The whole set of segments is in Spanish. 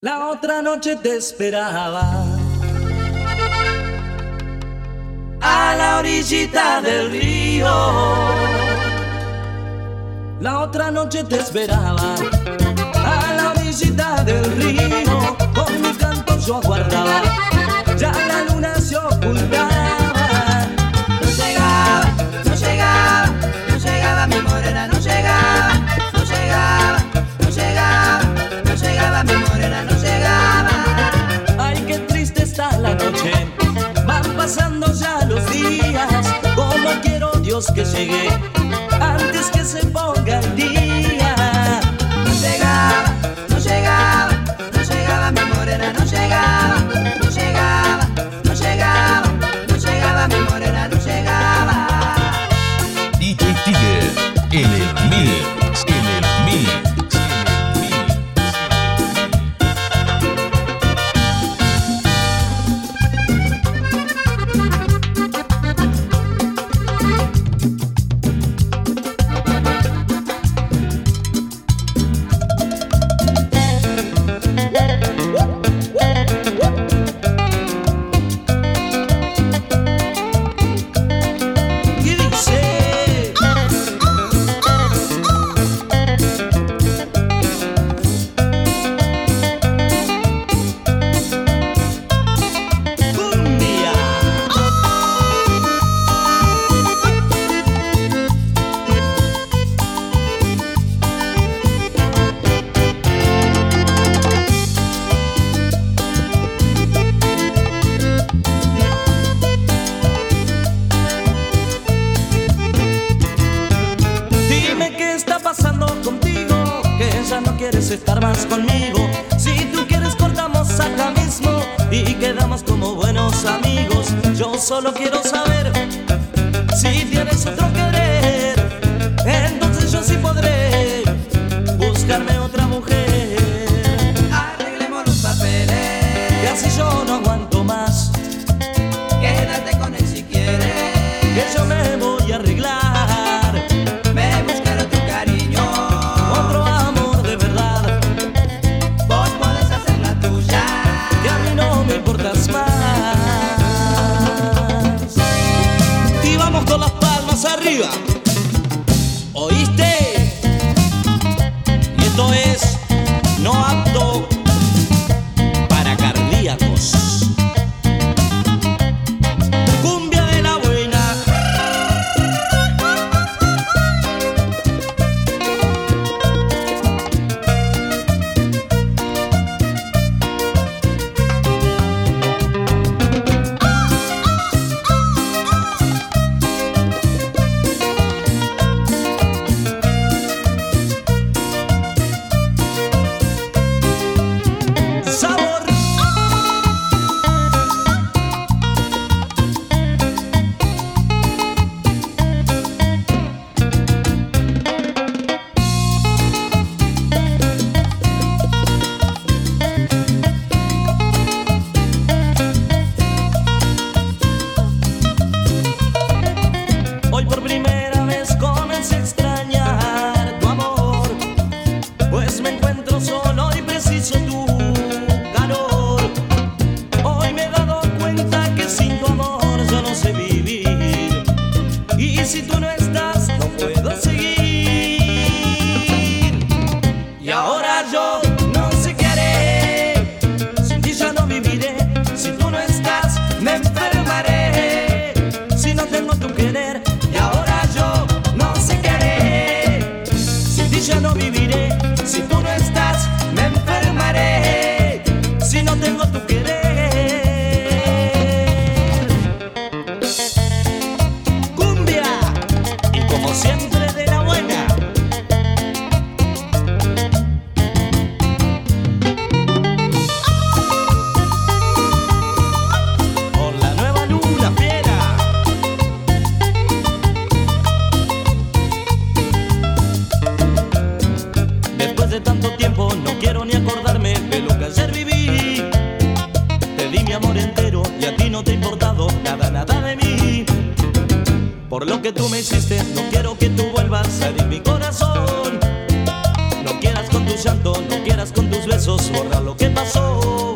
La otra noche te esperaba a la orillita del río. La otra noche te esperaba a la orillita del río. Con mi canto yo aguardaba, ya la luna se ocultaba. que llegué antes que se ponga el día. No llegaba, no llegaba, no llegaba mi morena, no llegaba, no llegaba, no llegaba, no llegaba mi morena, no llegaba. DJ Tigre, el estar más conmigo. Si tú quieres cortamos acá mismo y quedamos como buenos amigos. Yo solo quiero saber si tienes otro querer. que tú me hiciste, no quiero que tú vuelvas a herir mi corazón. No quieras con tu llanto, no quieras con tus besos, borra lo que pasó.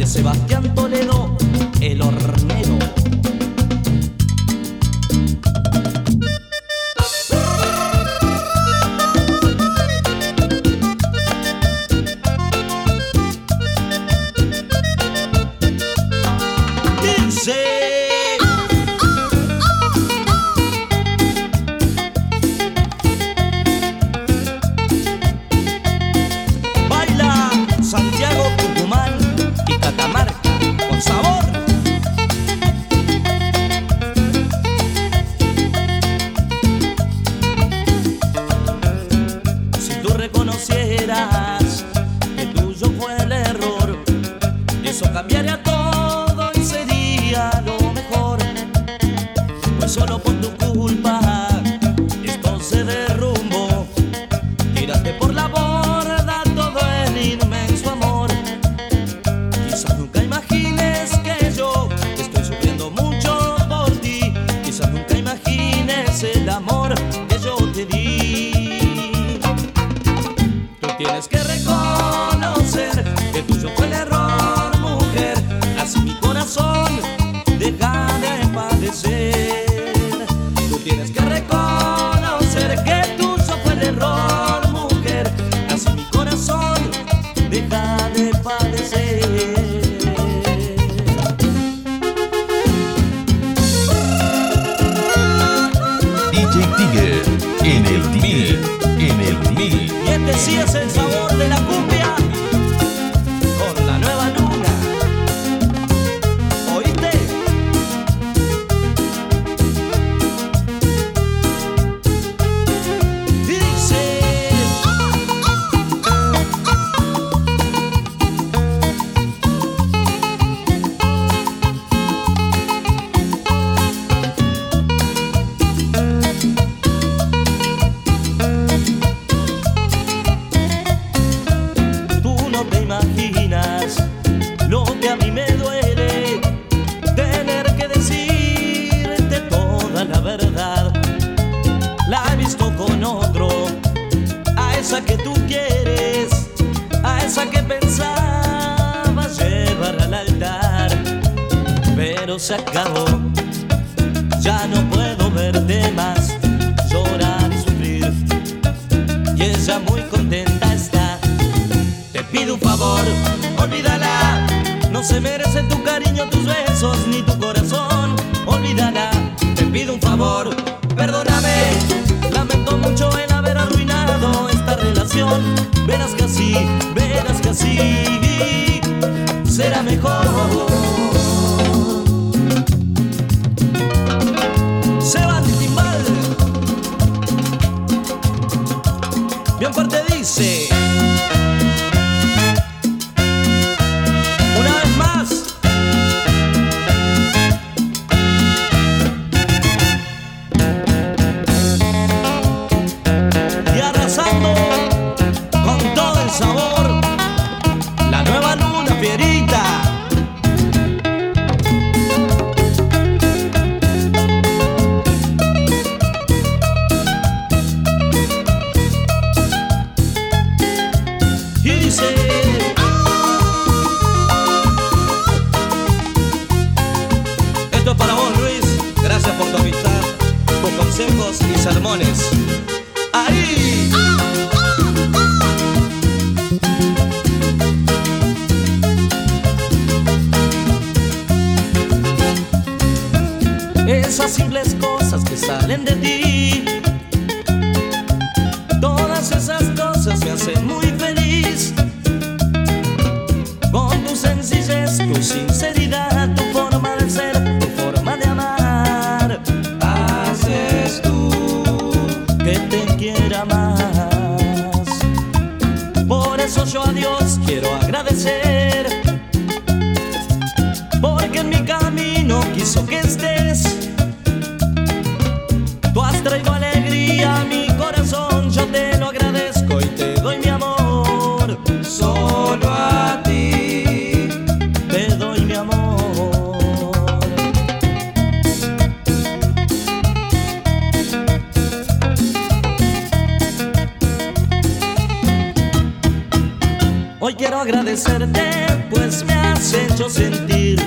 de Sebastián Toledo, el hornero. que a mí me duele tener que decirte toda la verdad. La he visto con otro, a esa que tú quieres, a esa que pensabas llevar al altar. Pero se acabó, ya no puedo verte más, llorar y sufrir. Y ella muy contenta está. Te pido un favor olvídala. No se merece tu cariño, tus besos, ni tu corazón. Olvídala, te pido un favor, perdóname. Lamento mucho el haber arruinado esta relación. Verás que así, verás que así será mejor. Se va el timbal. Bien fuerte dice. Esas simples cosas que salen de ti. Todas esas cosas me hacen muy feliz. Con tu sencillez, tu sinceridad, tu forma de ser, tu forma de amar. Haces tú que te quiera más. Por eso yo a Dios quiero agradecer. Porque en mi camino quiso que esté. Hoy quiero agradecerte, pues me has hecho sentir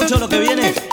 mucho lo que viene.